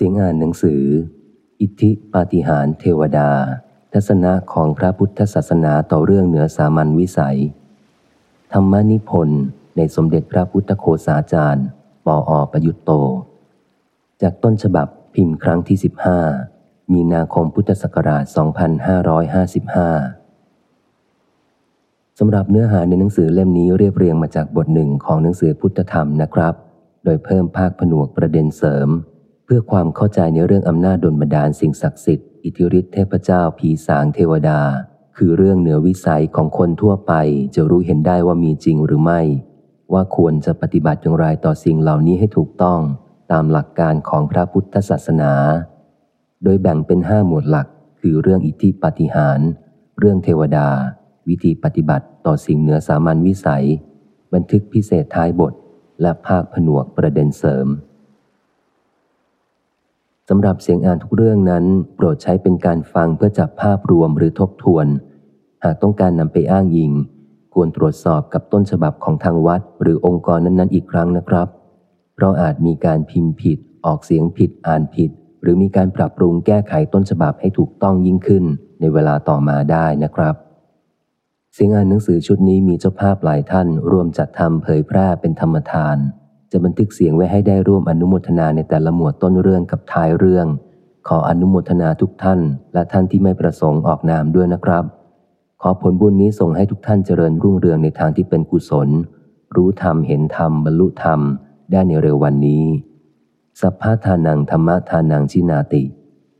เสียงอ่านหนังสือ อิทธิปาฏิหาริย์เทวดา ทัศนะของพระพุทธศาสนาต่อเรื่องเหนือสามัญวิสัย ธรรมนิพนธ์ในสมเด็จพระพุทธโฆษาจารย์ ปออประยุตโต จากต้นฉบับพิมพ์ครั้งที่ 15 มีนาคมพุทธศักราช 2555 สำหรับเนื้อหาในหนังสือเล่มนี้เรียบเรียงมาจากบทหนึ่งของหนังสือพุทธธรรมนะครับ โดยเพิ่มภาคผนวกประเด็นเสริม พื่อความเข้าใจในเรื่องอำนาจดลบันดาลสิ่งศักดิ์สิทธิ์อิทธิฤทธิเทพเจ้าผีสางเทวดา คือเรื่องเหนือวิสัยของคนทั่วไปจะรู้เห็นได้ว่ามีจริงหรือไม่ ว่าควรจะปฏิบัติอย่างไรต่อสิ่งเหล่านี้ให้ถูกต้องตามหลักการของพระพุทธศาสนา โดยแบ่งเป็นห้าหมวดหลัก คือเรื่องอิทธิปฏิหารเรื่องเทวดา วิธีปฏิบัติต่อสิ่งเหนือสามัญวิสัย บันทึกพิเศษท้ายบท และภาคผนวกประเด็นเสริม สำหรับเสียงอ่านทุกเรื่องนั้น โปรดใช้เป็นการฟังเพื่อจับภาพรวมหรือทบทวน หากต้องการนำไปอ้างยิง ควรตรวจสอบกับต้นฉบับของทางวัด หรือองค์กรนั้นๆ อีกครั้งนะครับ เพราะอาจมีการพิมพ์ผิด ออกเสียงผิดอ่านผิด หรือมีการปรับปรุงแก้ไขต้นฉบับให้ถูกต้องยิ่งขึ้น ในเวลาต่อมาได้นะครับ เสียงอ่านหนังสือชุดนี้มีเจ้าภาพหลายท่านร่วมจัดทำเผยแพร่เป็นธรรมทาน จะบันทึกเสียงไว้ให้ได้ร่วมอนุโมทนาในแต่ละหมวดต้นเรื่องกับท้ายเรื่อง ขออนุโมทนาทุกท่าน และท่านที่ไม่ประสงค์ออกนามด้วยนะครับ ขอผลบุญนี้ส่งให้ทุกท่านเจริญรุ่งเรืองในทางที่เป็นกุศล รู้ธรรมเห็นธรรมบรรลุธรรม ได้ในเร็ววันนี้ สัพพะทานังธรรมะทานังชินาติ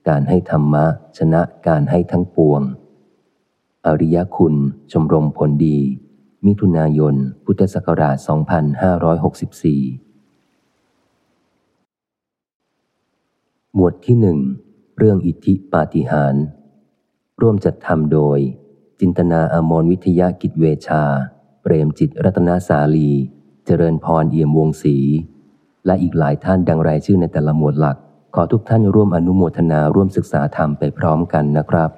การให้ธรรมะ ชนะการให้ทั้งปวง อริยคุณชมรมผลดี มิถุนายน พุทธศักราช 2564 หมวดที่หนึ่ง เรื่องอิทธิปาฏิหาริย์ร่วมจัดทำโดย จินตนาอมรวิทยากิจเวชา เปรมจิตรัตนาสาลี เจริญพรเอี่ยมวงศรี และอีกหลายท่านดังรายชื่อในแต่ละหมวดหลัก ขอทุกท่านร่วมอนุโมทนาร่วมศึกษาธรรมไปพร้อมกันนะครับ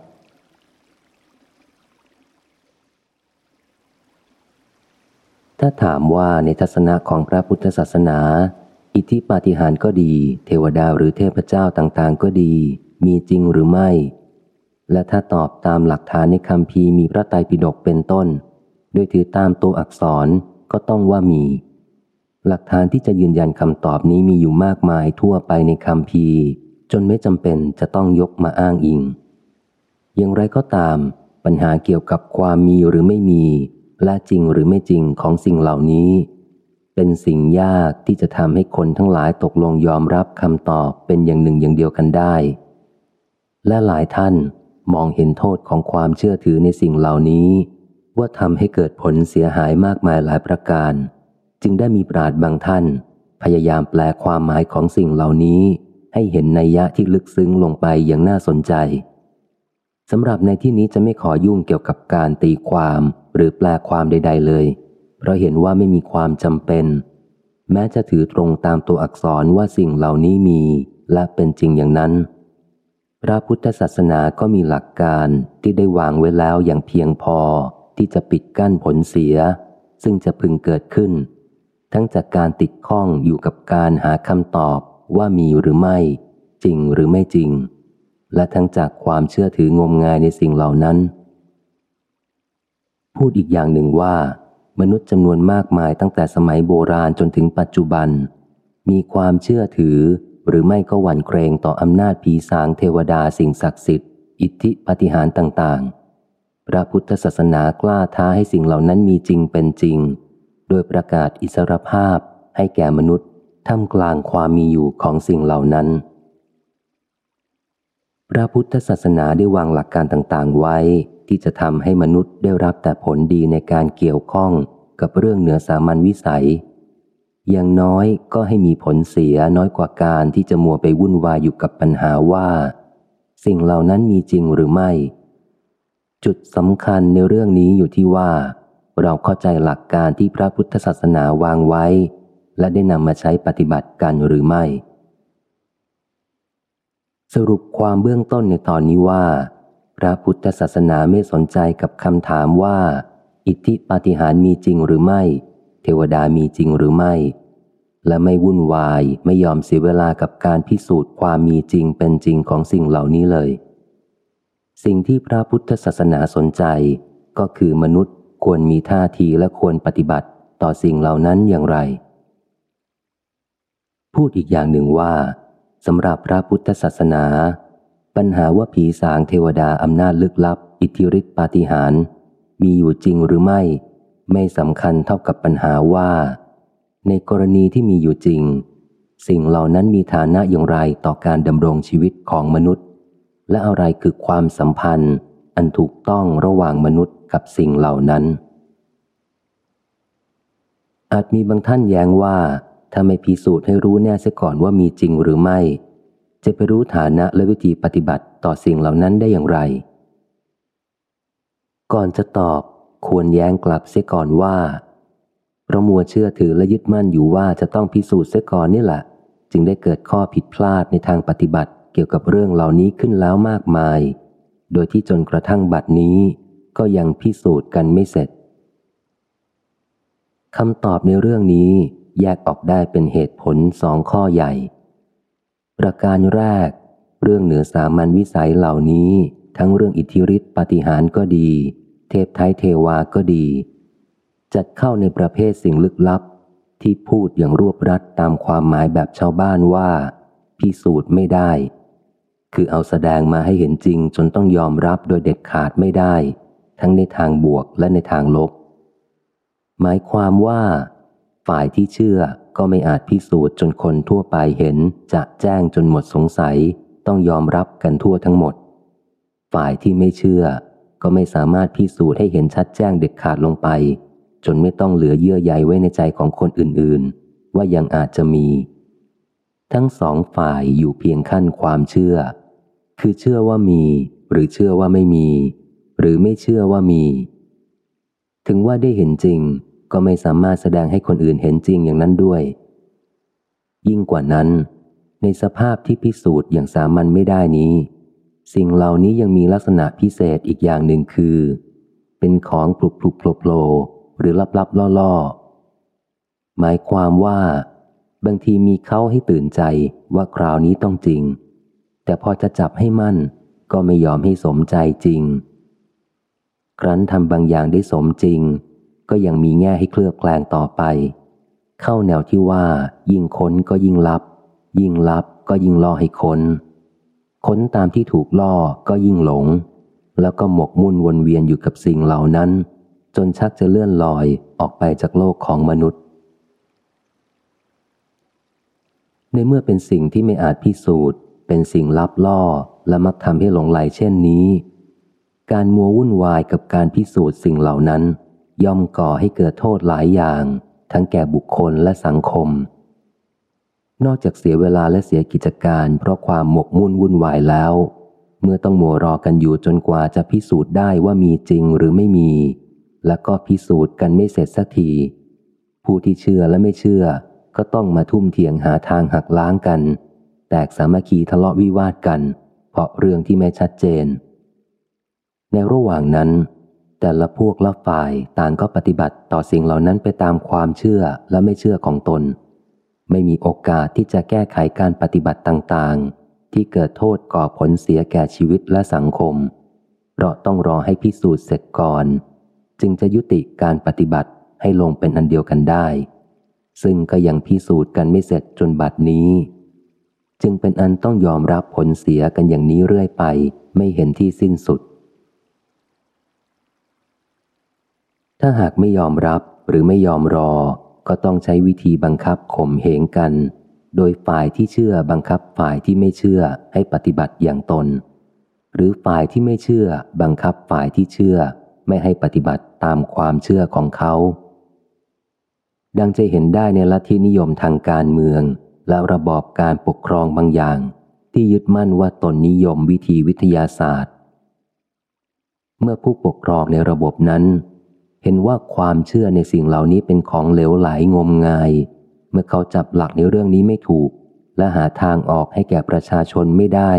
ถ้าถามว่าในทัศนะของพระพุทธศาสนา อิทธิปาฏิหาริย์ก็ดี เทวดาหรือเทพเจ้าต่างๆ ก็ดี มีจริงหรือไม่ และถ้าตอบตามหลักฐานในคำพีมีพระไตรปิฎกเป็นต้นโดยถือตามตัวอักษรก็ต้องว่ามี หลักฐานที่จะยืนยันคำตอบนี้มีอยู่มากมายทั่วไปในคำพีจนไม่จำเป็นจะต้องยกมาอ้างอิง อย่างไรก็ตาม ปัญหาเกี่ยวกับความมีหรือไม่มี และจริงหรือไม่จริงของสิ่งเหล่านี้ เป็นสิ่งยากที่จะทำให้คนทั้งหลายตกลงยอมรับคำตอบเป็นอย่างหนึ่งอย่างเดียวกันได้ และหลายท่านมองเห็นโทษของความเชื่อถือในสิ่งเหล่านี้ ว่าทำให้เกิดผลเสียหายมากมายหลายประการ จึงได้มีปราดบางท่าน พยายามแปลความหมายของสิ่งเหล่านี้ ให้เห็นนัยยะที่ลึกซึ้งลงไปอย่างน่าสนใจ สำหรับในที่นี้จะไม่ขอยุ่งเกี่ยวกับการตีความหรือแปลความใด ๆ เลย เพราะเห็นว่าไม่มีความจำเป็น แม้จะถือตรงตามตัวอักษรว่าสิ่งเหล่านี้มีและเป็นจริงอย่างนั้น พระพุทธศาสนาก็มีหลักการที่ได้วางไว้แล้วอย่างเพียงพอที่จะปิดกั้นผลเสีย ซึ่งจะพึงเกิดขึ้น ทั้งจากการติดข้องอยู่กับการหาคำตอบว่ามีหรือไม่ จริงหรือไม่จริง และทั้งจากความเชื่อถืองมงายในสิ่งเหล่านั้น พูดอีกอย่างหนึ่งว่า มนุษย์จำนวนมากมายตั้งแต่สมัยโบราณจนถึงปัจจุบัน มีความเชื่อถือหรือไม่ก็หวั่นเกรงต่ออำนาจผีสางเทวดาสิ่งศักดิ์สิทธิ์ อิทธิปาฏิหารย์ต่างๆ พระพุทธศาสนากล้าท้าให้สิ่งเหล่านั้นมีจริงเป็นจริง โดยประกาศอิสรภาพให้แก่มนุษย์ท่ามกลางความมีอยู่ของสิ่งเหล่านั้น พระพุทธศาสนาได้วางหลักการต่างๆ ไว้ ที่จะทำให้มนุษย์ได้รับแต่ผลดีในการเกี่ยวข้องกับเรื่องเหนือสามัญวิสัย อย่างน้อยก็ให้มีผลเสียน้อยกว่าการที่จะมัวไปวุ่นวายอยู่กับปัญหาว่า สิ่งเหล่านั้นมีจริงหรือไม่ จุดสำคัญในเรื่องนี้อยู่ที่ว่า เราเข้าใจหลักการที่พระพุทธศาสนาวางไว้ และได้นำมาใช้ปฏิบัติกันหรือไม่ สรุปความเบื้องต้นในตอนนี้ว่า พระพุทธศาสนาไม่สนใจกับคำถามว่า อิทธิปาฏิหาริย์มีจริงหรือไม่ เทวดามีจริงหรือไม่ และไม่วุ่นวายไม่ยอมเสียเวลากับการพิสูจน์ความมีจริงเป็นจริงของสิ่งเหล่านี้เลย สิ่งที่พระพุทธศาสนาสนใจ ก็คือมนุษย์ควรมีท่าทีและควรปฏิบัติต่อสิ่งเหล่านั้นอย่างไร พูดอีกอย่างหนึ่งว่า สำหรับพระพุทธศาสนา ปัญหาว่าผีสางเทวดาอำนาจลึกลับ อิทธิฤทธิปาฏิหาริย์มีอยู่จริงหรือไม่ ไม่สำคัญเท่ากับปัญหาว่า ในกรณีที่มีอยู่จริง สิ่งเหล่านั้นมีฐานะอย่างไรต่อการดำรงชีวิตของมนุษย์ และอะไรคือความสัมพันธ์ อันถูกต้องระหว่างมนุษย์กับสิ่งเหล่านั้น อาจมีบางท่านแย้งว่า ถ้าไม่พิสูจน์ให้รู้แน่เสียก่อนว่ามีจริงหรือไม่ จะไปรู้ฐานะและวิธีปฏิบัติต่อสิ่งเหล่านั้นได้อย่างไร ก่อนจะตอบควรแย้งกลับเสียก่อนว่าเรามัวเชื่อถือและยึดมั่นอยู่ว่าจะต้องพิสูจน์เสียก่อนนี่แหละจึงได้เกิดข้อผิดพลาดในทางปฏิบัติเกี่ยวกับเรื่องเหล่านี้ขึ้นแล้วมากมาย โดยที่จนกระทั่งบัดนี้ ก็ยังพิสูจน์กันไม่เสร็จคำตอบในเรื่องนี้ แยกออกได้เป็นเหตุผลสองข้อใหญ่ ประการแรก เรื่องเหนือสามัญวิสัยเหล่านี้ ทั้งเรื่องอิทธิฤทธิปฏิหารก็ดี เทพไทยเทวาก็ดี จัดเข้าในประเภทสิ่งลึกลับ ที่พูดอย่างรวบรัดตามความหมายแบบชาวบ้านว่า พิสูจน์ไม่ได้ คือเอาแสดงมาให้เห็นจริงจนต้องยอมรับโดยเด็ดขาดไม่ได้ ทั้งในทางบวกและในทางลบหมายความว่า ฝ่ายที่เชื่อก็ไม่อาจพิสูจน์จนคนทั่วไปเห็นจะแจ้งจนหมดสงสัยต้องยอมรับกันทั่วทั้งหมด ฝ่ายที่ไม่เชื่อ ก็ไม่สามารถพิสูจน์ให้เห็นชัดแจ้งเด็ดขาดลงไป จนไม่ต้องเหลือเยื่อใยไว้ในใจของคนอื่นๆ ว่ายังอาจจะมี ทั้งสองฝ่ายอยู่เพียงขั้นความเชื่อ คือเชื่อว่ามี หรือเชื่อว่าไม่มี หรือไม่เชื่อว่ามี ถึงว่าได้เห็นจริง ก็ไม่สามารถแสดงให้คนอื่นเห็นจริงอย่างนั้นด้วย ยิ่งกว่านั้น ในสภาพที่พิสูจน์อย่างสามัญไม่ได้นี้ สิ่งเหล่านี้ยังมีลักษณะพิเศษอีกอย่างหนึ่งคือ เป็นของปลุกปลุกโผล่โผล่หรือลับลับล่อล่อหมายความว่า บางทีมีเขาให้ตื่นใจว่าคราวนี้ต้องจริง แต่พอจะจับให้มั่น ก็ไม่ยอมให้สมใจจริง ครั้นทำบางอย่างได้สมจริง ก็ยังมีแง่ให้เคลือบแคลงต่อไป เข้าแนวที่ว่า ยิ่งค้นก็ยิ่งลับ ยิ่งลับก็ยิ่งล่อให้ค้น ค้นตามที่ถูกล่อก็ยิ่งหลง แล้วก็หมกมุ่นวนเวียนอยู่กับสิ่งเหล่านั้น จนชักจะเลื่อนลอยออกไปจากโลกของมนุษย์ ในเมื่อเป็นสิ่งที่ไม่อาจพิสูจน์ เป็นสิ่งลับล่อและมักทำให้หลงไหลเช่นนี้ การมัววุ่นวายกับการพิสูจน์สิ่งเหล่านั้น ย่อมก่อให้เกิดโทษหลายอย่าง ทั้งแก่บุคคลและสังคม นอกจากเสียเวลาและเสียกิจการ เพราะความหมกมุ่นวุ่นวายแล้ว เมื่อต้องมัวรอกันอยู่จนกว่าจะพิสูจน์ได้ว่ามีจริงหรือไม่มี แล้วก็พิสูจน์กันไม่เสร็จสักที ผู้ที่เชื่อและไม่เชื่อ ก็ต้องมาทุ่มเถียงหาทางหักล้างกัน แตกสามัคคีทะเลาะวิวาทกัน เพราะเรื่องที่ไม่ชัดเจน ในระหว่างนั้น แต่ละพวกละฝ่ายต่างก็ปฏิบัติต่อสิ่งเหล่านั้นไปตามความเชื่อและไม่เชื่อของตน ไม่มีโอกาสที่จะแก้ไขการปฏิบัติต่างๆ ที่เกิดโทษก่อผลเสียแก่ชีวิตและสังคม เพราะต้องรอให้พิสูจน์เสร็จก่อน จึงจะยุติการปฏิบัติให้ลงเป็นอันเดียวกันได้ ซึ่งก็ยังพิสูจน์กันไม่เสร็จจนบัดนี้ จึงเป็นอันต้องยอมรับผลเสียกันอย่างนี้เรื่อยไป ไม่เห็นที่สิ้นสุด ถ้าหากไม่ยอมรับหรือไม่ยอมรอ ก็ต้องใช้วิธีบังคับข่มเหงกัน โดยฝ่ายที่เชื่อบังคับฝ่ายที่ไม่เชื่อให้ปฏิบัติอย่างตน หรือฝ่ายที่ไม่เชื่อบังคับฝ่ายที่เชื่อ ไม่ให้ปฏิบัติตามความเชื่อของเขา ดังจะเห็นได้ในลัทธินิยมทางการเมือง และระบอบการปกครองบางอย่าง ที่ยึดมั่นว่าตนนิยมวิธีวิทยาศาสตร์ เมื่อผู้ปกครองในระบบนั้น เห็นว่าความเชื่อในสิ่งเหล่านี้เป็นของเหลวไหลงมงาย เมื่อเขาจับหลักในเรื่องนี้ไม่ถูก และหาทางออกให้แก่ประชาชนไม่ได้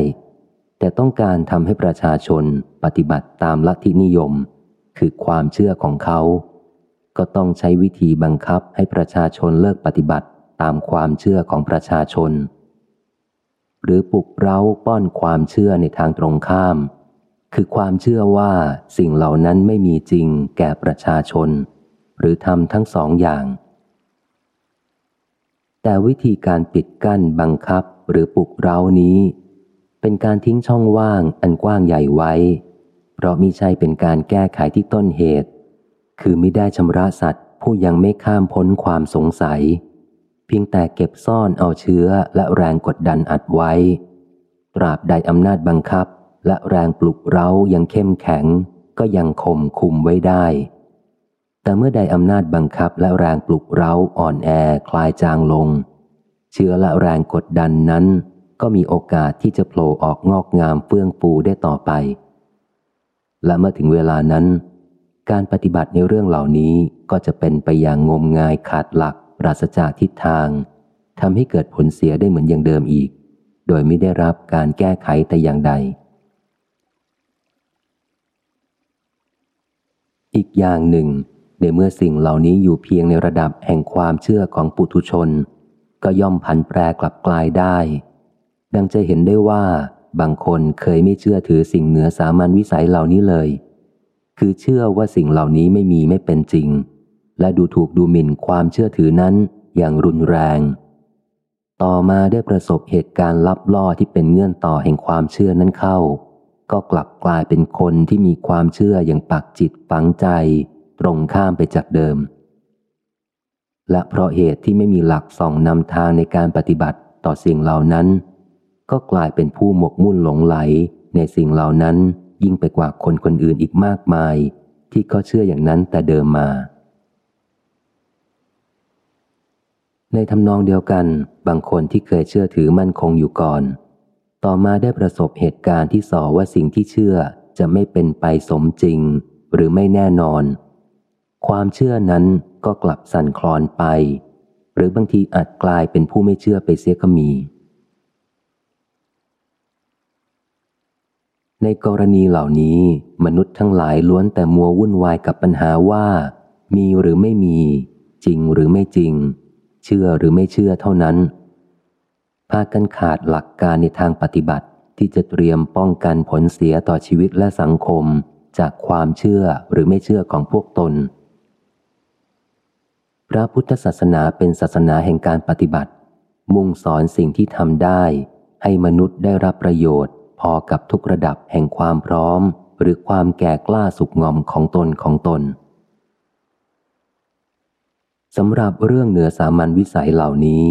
แต่ต้องการทำให้ประชาชนปฏิบัติตามลัทธินิยม คือความเชื่อของเขา ก็ต้องใช้วิธีบังคับให้ประชาชนเลิกปฏิบัติตามความเชื่อของประชาชน หรือปลุกเร้าป้อนความเชื่อในทางตรงข้าม คือความเชื่อว่าสิ่งเหล่านั้นไม่มีจริงแก่ประชาชน หรือทำทั้งสองอย่าง แต่วิธีการปิดกั้นบังคับหรือปลุกเร้านี้ เป็นการทิ้งช่องว่างอันกว้างใหญ่ไว้ เพราะมิใช่เป็นการแก้ไขที่ต้นเหตุ คือไม่ได้ชำระสัตว์ผู้ยังไม่ข้ามพ้นความสงสัย เพียงแต่เก็บซ่อนเอาเชื้อและแรงกดดันอัดไว้ ตราบใดอำนาจบังคับ และแรงปลุกเร้ายังเข้มแข็ง ก็ยังคมคุมไว้ได้ แต่เมื่อใดอำนาจบังคับและแรงปลุกเร้าอ่อนแอคลายจางลง เชื้อและแรงกดดันนั้น ก็มีโอกาสที่จะโผล่ออกงอกงามเฟื่องฟูได้ต่อไป และเมื่อถึงเวลานั้น การปฏิบัติในเรื่องเหล่านี้ก็จะเป็นไปอย่างงมงายขาดหลักปราศจากทิศทางทำให้เกิดผลเสียได้เหมือนอย่างเดิมอีก โดยไม่ได้รับการแก้ไขแต่อย่างใด อีกอย่างหนึ่ง ในเมื่อสิ่งเหล่านี้อยู่เพียงในระดับแห่งความเชื่อของปุถุชน ก็ย่อมพันแปรกลับกลายได้ ดังจะเห็นได้ว่า บางคนเคยไม่เชื่อถือสิ่งเหนือสามัญวิสัยเหล่านี้เลย คือเชื่อว่าสิ่งเหล่านี้ไม่มีไม่เป็นจริง และดูถูกดูหมิ่นความเชื่อถือนั้นอย่างรุนแรง ต่อมาได้ประสบเหตุการณ์ลับล่อที่เป็นเงื่อนต่อแห่งความเชื่อนั้นเข้า ก็กลับกลายเป็นคนที่มีความเชื่ออย่างปักจิตฝังใจ ตรงข้ามไปจากเดิม และเพราะเหตุที่ไม่มีหลักส่องนำทางในการปฏิบัติต่อสิ่งเหล่านั้น ก็กลายเป็นผู้หมกมุ่นหลงไหลในสิ่งเหล่านั้นยิ่งไปกว่าคนคนอื่นอีกมากมาย ที่เขาเชื่ออย่างนั้นแต่เดิมมา ในทำนองเดียวกัน บางคนที่เคยเชื่อถือมั่นคงอยู่ก่อน ต่อมาได้ประสบเหตุการณ์ที่สอว่าสิ่งที่เชื่อจะไม่เป็นไปสมจริง หรือไม่แน่นอน ความเชื่อนั้นก็กลับสั่นคลอนไป หรือบางทีอาจกลายเป็นผู้ไม่เชื่อไปเสียก็มี ในกรณีเหล่านี้ มนุษย์ทั้งหลายล้วนแต่มัววุ่นวายกับปัญหาว่า มีหรือไม่มี จริงหรือไม่จริง เชื่อหรือไม่เชื่อเท่านั้น พากันขาดหลักการในทางปฏิบัติที่จะเตรียมป้องกันผลเสียต่อชีวิตและสังคม จากความเชื่อหรือไม่เชื่อของพวกตน พระพุทธศาสนาเป็นศาสนาแห่งการปฏิบัติ มุ่งสอนสิ่งที่ทำได้ ให้มนุษย์ได้รับประโยชน์ พอกับทุกระดับแห่งความพร้อม หรือความแก่กล้าสุกงอมของตนของตนสำหรับเรื่องเหนือสามัญวิสัยเหล่านี้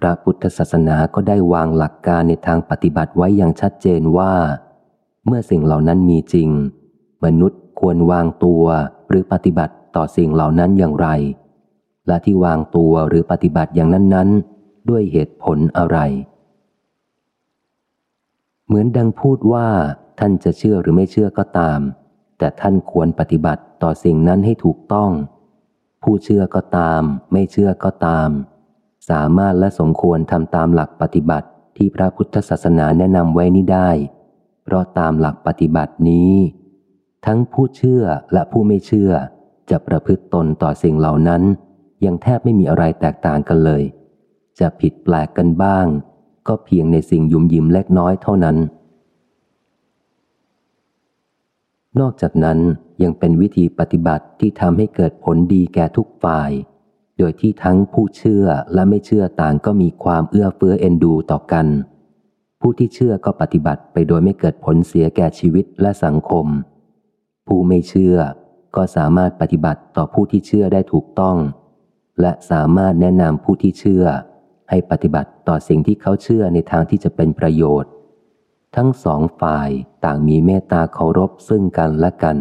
พระพุทธศาสนาก็ได้วางหลักการในทางปฏิบัติไว้อย่างชัดเจนว่า เมื่อสิ่งเหล่านั้นมีจริง มนุษย์ควรวางตัวหรือปฏิบัติต่อสิ่งเหล่านั้นอย่างไร และที่วางตัวหรือปฏิบัติอย่างนั้นๆ ด้วยเหตุผลอะไร เหมือนดังพูดว่าท่านจะเชื่อหรือไม่เชื่อก็ตาม แต่ท่านควรปฏิบัติต่อสิ่งนั้นให้ถูกต้อง ผู้เชื่อก็ตาม ไม่เชื่อก็ตาม สามารถและสมควรทำตามหลักปฏิบัติที่พระพุทธศาสนาแนะนำไว้นี้ได้ เพราะตามหลักปฏิบัตินี้ ทั้งผู้เชื่อและผู้ไม่เชื่อ จะประพฤติตนต่อสิ่งเหล่านั้น ยังแทบไม่มีอะไรแตกต่างกันเลย จะผิดแปลกกันบ้าง ก็เพียงในสิ่งยุ่มยิ้มเล็กน้อยเท่านั้น นอกจากนั้นยังเป็นวิธีปฏิบัติที่ทำให้เกิดผลดีแก่ทุกฝ่าย โดยที่ทั้งผู้เชื่อและไม่เชื่อต่างก็มีความเอื้อเฟื้อเอ็นดูต่อกัน ผู้ที่เชื่อก็ปฏิบัติไปโดยไม่เกิดผลเสียแก่ชีวิตและสังคม ผู้ไม่เชื่อก็สามารถปฏิบัติต่อผู้ที่เชื่อได้ถูกต้อง และสามารถแนะนำผู้ที่เชื่อ ให้ปฏิบัติต่อสิ่งที่เขาเชื่อในทางที่จะเป็นประโยชน์ ทั้งสองฝ่ายต่างมีเมตตาเคารพซึ่งกันและกัน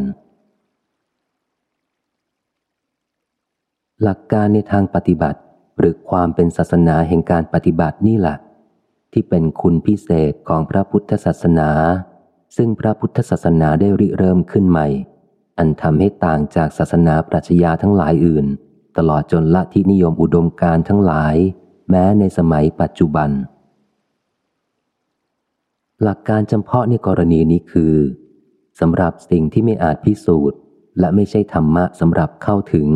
หลักการในทางปฏิบัติ หรือความเป็นศาสนาแห่งการปฏิบัตินี่แหละที่เป็นคุณพิเศษของพระพุทธศาสนา ซึ่งพระพุทธศาสนาได้ริเริ่มขึ้นใหม่ อันทำให้ต่างจากศาสนาปรัชญาทั้งหลายอื่น ตลอดจนละที่นิยมอุดมการทั้งหลาย แม้ในสมัยปัจจุบัน หลักการจำเพาะในกรณีนี้คือสำหรับสิ่งที่ไม่อาจพิสูจน์ และไม่ใช่ธรรมะสำหรับเข้าถึง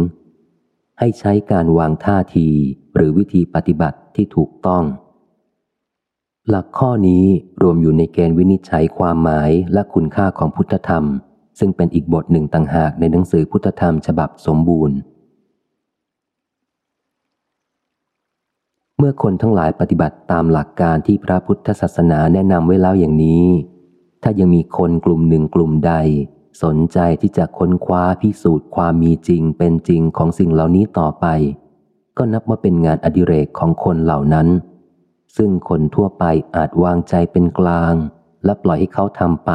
ให้ใช้การวางท่าทีหรือวิธีปฏิบัติที่ถูกต้อง หลักข้อนี้รวมอยู่ในเกณฑ์วินิจฉัยความหมายและคุณค่าของพุทธธรรม ซึ่งเป็นอีกบทหนึ่งต่างหากในหนังสือพุทธธรรมฉบับสมบูรณ์ เมื่อคนทั้งหลายปฏิบัติตามหลักการที่พระพุทธศาสนาแนะนำไว้แล้วอย่างนี้ ถ้ายังมีคนกลุ่มหนึ่งกลุ่มใด สนใจที่จะค้นคว้าพิสูจน์ความมีจริงเป็นจริงของสิ่งเหล่านี้ต่อไป ก็นับว่าเป็นงานอดิเรกของคนเหล่านั้น ซึ่งคนทั่วไปอาจวางใจเป็นกลาง และปล่อยให้เขาทำไป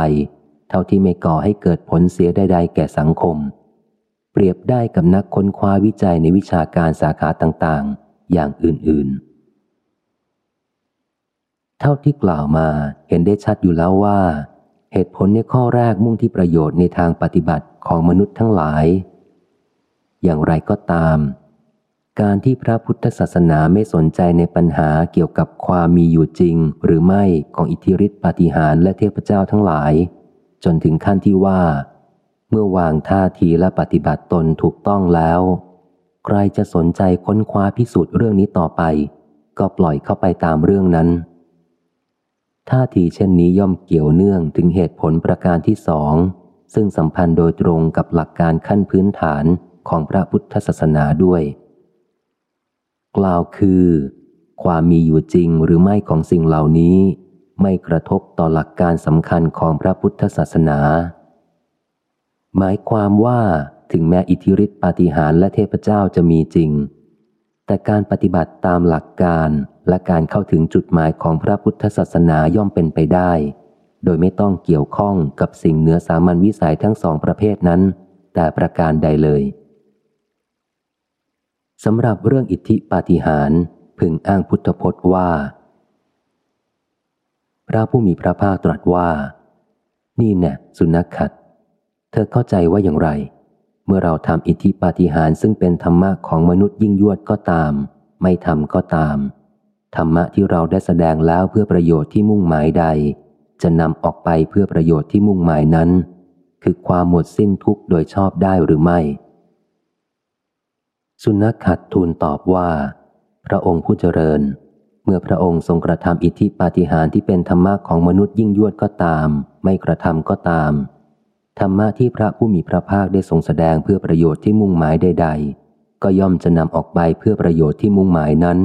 เท่าที่ไม่ก่อให้เกิดผลเสียใดๆแก่สังคม เปรียบได้กับนักค้นคว้าวิจัยในวิชาการสาขาต่างๆ อย่างอื่นๆ เท่าที่กล่าวมาเห็นได้ชัดอยู่แล้วว่า เหตุผลในข้อแรกมุ่งที่ประโยชน์ในทางปฏิบัติของมนุษย์ทั้งหลาย อย่างไรก็ตาม การที่พระพุทธศาสนาไม่สนใจในปัญหาเกี่ยวกับความมีอยู่จริง หรือไม่ของอิทธิฤทธิปาฏิหาริย์และเทพเจ้าทั้งหลาย จนถึงขั้นที่ว่า เมื่อวางท่าทีและปฏิบัติตนถูกต้องแล้ว ใครจะสนใจค้นคว้าพิสูจน์เรื่องนี้ต่อไป ก็ปล่อยเข้าไปตามเรื่องนั้น ท่าทีเช่นนี้ย่อมเกี่ยวเนื่องถึงเหตุผลประการที่สอง ซึ่งสัมพันธ์โดยตรงกับหลักการขั้นพื้นฐานของพระพุทธศาสนาด้วย กล่าวคือ ความมีอยู่จริงหรือไม่ของสิ่งเหล่านี้ ไม่กระทบต่อหลักการสำคัญของพระพุทธศาสนา หมายความว่าถึงแม้อิทธิฤทธิปาฏิหาริย์และเทพเจ้าจะมีจริง แต่การปฏิบัติตามหลักการและการเข้าถึงจุดหมายของพระพุทธศาสนาย่อมเป็นไปได้ โดยไม่ต้องเกี่ยวข้องกับสิ่งเหนือสามัญวิสัยทั้งสองประเภทนั้น แต่ประการใดเลยสำหรับเรื่องอิทธิปาฏิหาริย์พึงอ้างพุทธพจน์ว่า พระผู้มีพระภาคตรัสว่า นี่แน่สุนัขขัด เธอเข้าใจว่าอย่างไร เมื่อเราทำอิทธิปาฏิหาริย์ซึ่งเป็นธรรมะของมนุษย์ยิ่งยวดก็ตาม ไม่ทำก็ตาม ธรรมะที่เราได้แสดงแล้วเพื่อประโยชน์ที่มุ่งหมายใด จะนำออกไปเพื่อประโยชน์ที่มุ่งหมายนั้น คือความหมดสิ้นทุกโดยชอบได้หรือไม่ สุนัขขัดทูลตอบว่า พระองค์ผู้เจริญ เมื่อพระองค์ทรงกระทำอิทธิปาฏิหาริย์ที่เป็นธรรมะของมนุษย์ยิ่งยวดก็ตาม ไม่กระทำก็ตาม ธรรมะที่พระผู้มีพระภาคได้ทรงแสดงเพื่อประโยชน์ที่มุ่งหมายใดๆ ก็ย่อมจะนำออกไปเพื่อประโยชน์ที่มุ่งหมายนั้น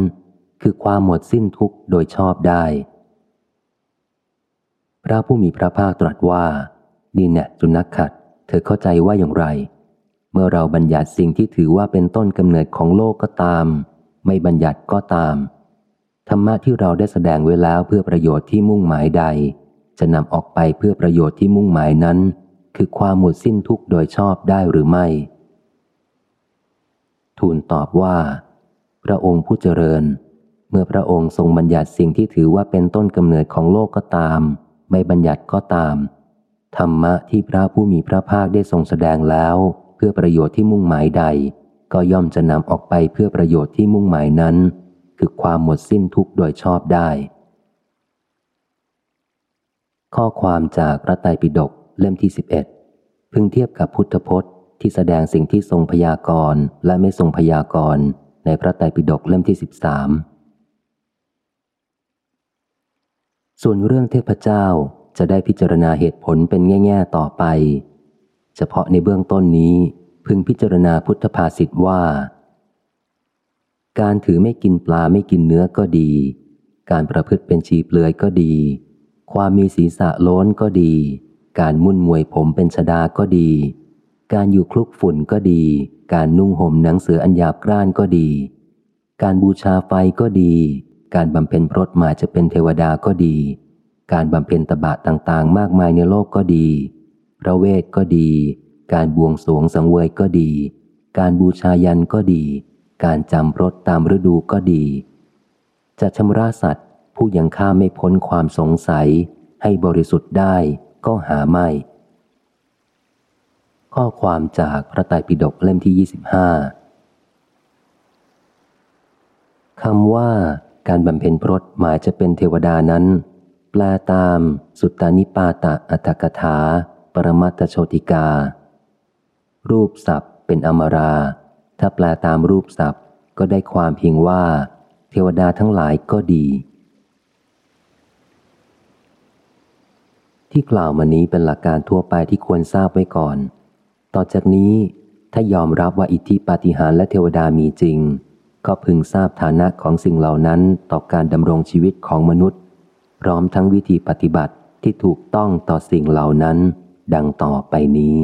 คือความหมดสิ้นทุกข์โดยชอบได้ พระผู้มีพระภาคตรัสว่า นี่แน่จุนักขัด เธอเข้าใจว่าอย่างไร เมื่อเราบัญญัติสิ่งที่ถือว่าเป็นต้นกำเนิดของโลกก็ตาม ไม่บัญญัติก็ตาม ธรรมะที่เราได้แสดงไว้แล้วเพื่อประโยชน์ที่มุ่งหมายใด จะนำออกไปเพื่อประโยชน์ที่มุ่งหมายนั้น คือความหมดสิ้นทุกข์โดยชอบได้หรือไม่ ทูลตอบว่า พระองค์ผู้เจริญ เมื่อพระองค์ทรงบัญญัติสิ่งที่ถือว่าเป็นต้นกำเนิดของโลกก็ตาม ไม่บัญญัติก็ตาม ธรรมะที่พระผู้มีพระภาคได้ทรงแสดงแล้ว เพื่อประโยชน์ที่มุ่งหมายใด ก็ย่อมจะนำออกไปเพื่อประโยชน์ที่มุ่งหมายนั้น คือความหมดสิ้นทุกข์โดยชอบได้ข้อความจากพระไตรปิฎก เล่มที่ 11 พึงเทียบกับพุทธพจน์ ที่แสดงสิ่งที่ทรงพยากรณ์และไม่ทรงพยากรณ์ในพระไตรปิฎกเล่มที่ 13 ส่วนเรื่องเทพเจ้าจะได้พิจารณาเหตุผลเป็นแง่ๆต่อไป เฉพาะในเบื้องต้นนี้พึงพิจารณาพุทธภาษิตว่า การถือไม่กินปลาไม่กินเนื้อก็ดี การประพฤติเป็นชีเปลือยก็ดี ความมีศีรษะโล้นก็ดี การมุ่นมวยผมเป็นชดาก็ดี การอยู่คลุกฝุ่นก็ดี การนุ่งห่มหนังเสืออัญญาบกร้านก็ดี การบูชาไฟก็ดี การบำเพ็ญพรตหมายจะเป็นเทวดาก็ดี การบำเพ็ญตบะต่างๆ มากมายในโลกก็ดี พระเวทก็ดี การบวงสวงสังเวยก็ดี การบูชายันก็ดี การจำพรตตามฤดูก็ดี จะชำระสัตว์ผู้ยังข้าไม่พ้นความสงสัยให้บริสุทธิ์ได้ ก็หาไม่ ข้อความจากพระไตรปิฎกเล่มที่ 25คำว่าการบำเพ็ญพรตหมายจะเป็นเทวดานั้น แปลตามสุตตานิปาตะอัตถกถา ปรมัตโชติกา รูปศัพท์เป็นอมรา ถ้าแปลตามรูปศัพท์ก็ได้ความเพียงว่า เทวดาทั้งหลายก็ดี ที่กล่าวมานี้เป็นหลักการทั่วไปที่ควรทราบไว้ก่อน ต่อจากนี้ถ้ายอมรับว่าอิทธิปาฏิหาริย์และเทวดามีจริง ก็พึงทราบฐานะของสิ่งเหล่านั้นต่อการดำรงชีวิตของมนุษย์ พร้อมทั้งวิธีปฏิบัติที่ถูกต้องต่อสิ่งเหล่านั้น ดังต่อไปนี้